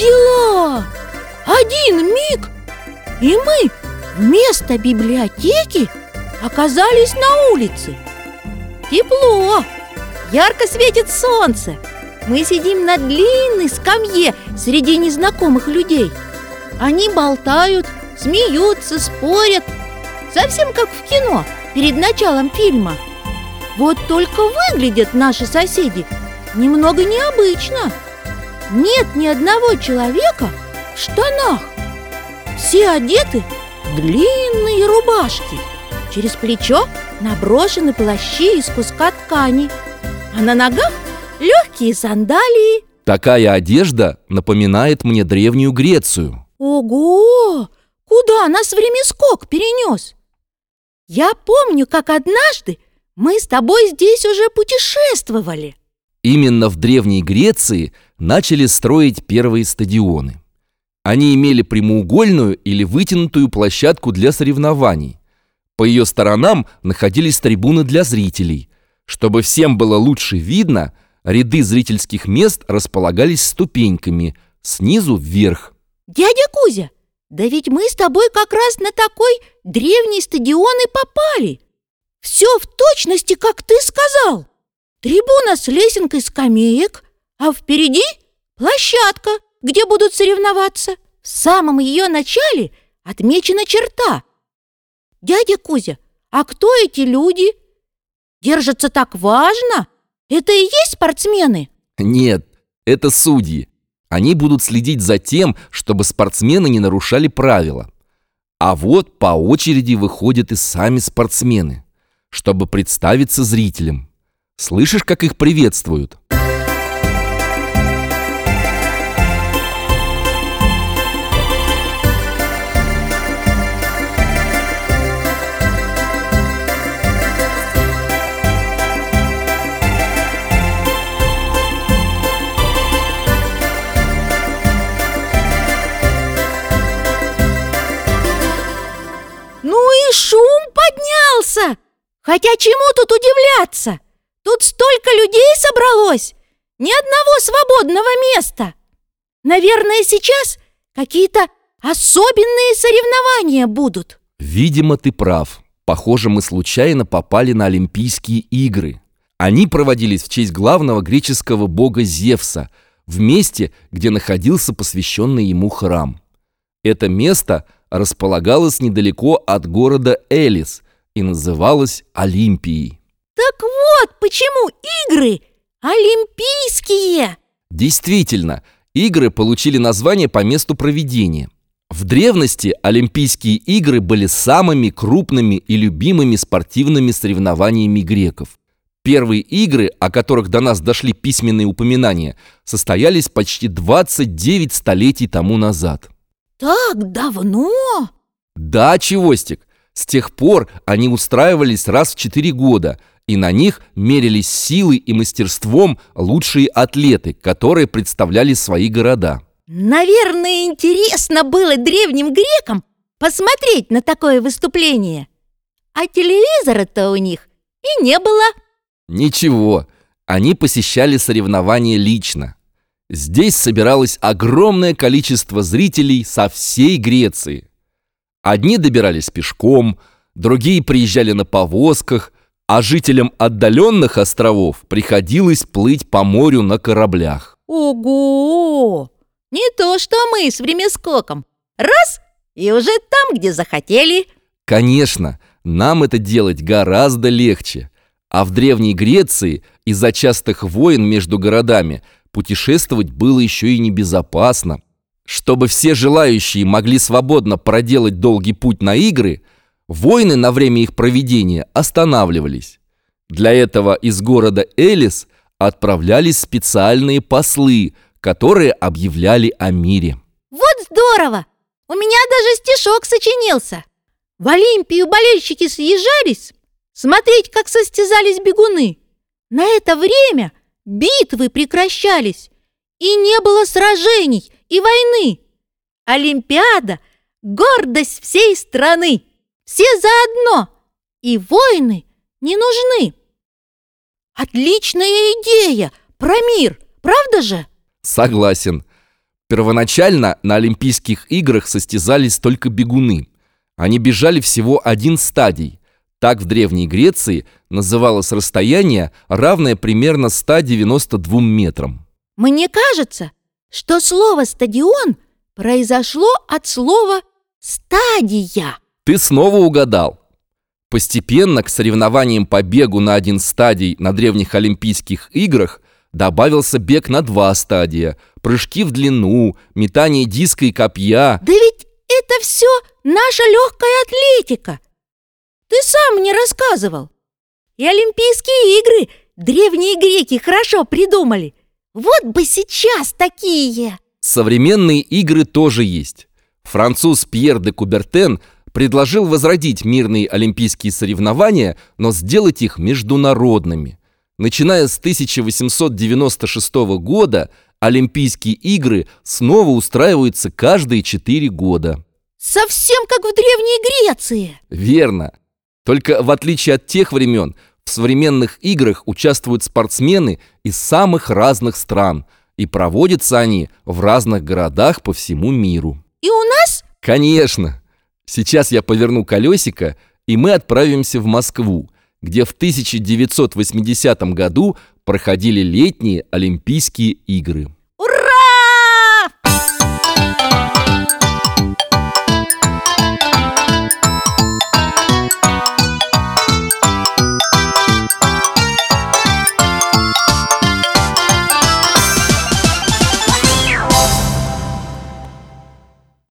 дела! Один миг, и мы вместо библиотеки оказались на улице. Тепло, ярко светит солнце. Мы сидим на длинной скамье среди незнакомых людей. Они болтают, смеются, спорят, совсем как в кино перед началом фильма. Вот только выглядят наши соседи немного необычно. Нет ни одного человека в штанах. Все одеты в длинные рубашки. Через плечо наброшены плащи из куска ткани. А на ногах легкие сандалии. Такая одежда напоминает мне древнюю Грецию. Ого! Куда нас времяскок перенес? Я помню, как однажды мы с тобой здесь уже путешествовали. Именно в Древней Греции начали строить первые стадионы. Они имели прямоугольную или вытянутую площадку для соревнований. По ее сторонам находились трибуны для зрителей. Чтобы всем было лучше видно, ряды зрительских мест располагались ступеньками, снизу вверх. Дядя Кузя, да ведь мы с тобой как раз на такой древний стадион и попали. Все в точности, как ты сказал. Трибуна с лесенкой скамеек, а впереди площадка, где будут соревноваться. В самом ее начале отмечена черта. Дядя Кузя, а кто эти люди? Держатся так важно? Это и есть спортсмены? Нет, это судьи. Они будут следить за тем, чтобы спортсмены не нарушали правила. А вот по очереди выходят и сами спортсмены, чтобы представиться зрителям. Слышишь, как их приветствуют? Хотя чему тут удивляться? Тут столько людей собралось! Ни одного свободного места! Наверное, сейчас какие-то особенные соревнования будут. Видимо, ты прав. Похоже, мы случайно попали на Олимпийские игры. Они проводились в честь главного греческого бога Зевса, в месте, где находился посвященный ему храм. Это место располагалось недалеко от города Элис и называлось Олимпией. Так вот почему игры олимпийские. Действительно, игры получили название по месту проведения. В древности Олимпийские игры были самыми крупными и любимыми спортивными соревнованиями греков. Первые игры, о которых до нас дошли письменные упоминания, состоялись почти 29 столетий тому назад. Так давно? Да, Чевостик, с тех пор они устраивались раз в 4 года, и на них мерились силой и мастерством лучшие атлеты, которые представляли свои города. Наверное, интересно было древним грекам посмотреть на такое выступление. А телевизора-то у них и не было. Ничего, они посещали соревнования лично. Здесь собиралось огромное количество зрителей со всей Греции. Одни добирались пешком, другие приезжали на повозках, а жителям отдаленных островов приходилось плыть по морю на кораблях. Ого! Не то, что мы с времяскоком. Раз — и уже там, где захотели. Конечно, нам это делать гораздо легче. А в Древней Греции из-за частых войн между городами путешествовать было еще и небезопасно. Чтобы все желающие могли свободно проделать долгий путь на игры, войны на время их проведения останавливались. Для этого из города Элис отправлялись специальные послы, которые объявляли о мире. Вот здорово! У меня даже стишок сочинился. В Олимпию болельщики съезжались смотреть, как состязались бегуны. На это время битвы прекращались, и не было сражений и войны. Олимпиада – гордость всей страны. Все заодно, и войны не нужны. Отличная идея про мир, правда же? Согласен. Первоначально на Олимпийских играх состязались только бегуны. Они бежали всего один стадий. Так в Древней Греции называлось расстояние, равное примерно 192 метрам. Мне кажется, что слово «стадион» произошло от слова «стадия». Ты снова угадал. Постепенно к соревнованиям по бегу на один стадий на древних Олимпийских играх добавился бег на два стадия, прыжки в длину, метание диска и копья. Да ведь это все наша легкая атлетика. Ты сам мне рассказывал. И Олимпийские игры древние греки хорошо придумали. Вот бы сейчас такие. Современные игры тоже есть. Француз Пьер де Кубертен предложил возродить мирные олимпийские соревнования, но сделать их международными. Начиная с 1896 года Олимпийские игры снова устраиваются каждые четыре года. Совсем как в Древней Греции. Верно. Только в отличие от тех времен, в современных играх участвуют спортсмены из самых разных стран, и проводятся они в разных городах по всему миру. И у нас? Конечно. Сейчас я поверну колесико, и мы отправимся в Москву, где в 1980 году проходили летние Олимпийские игры.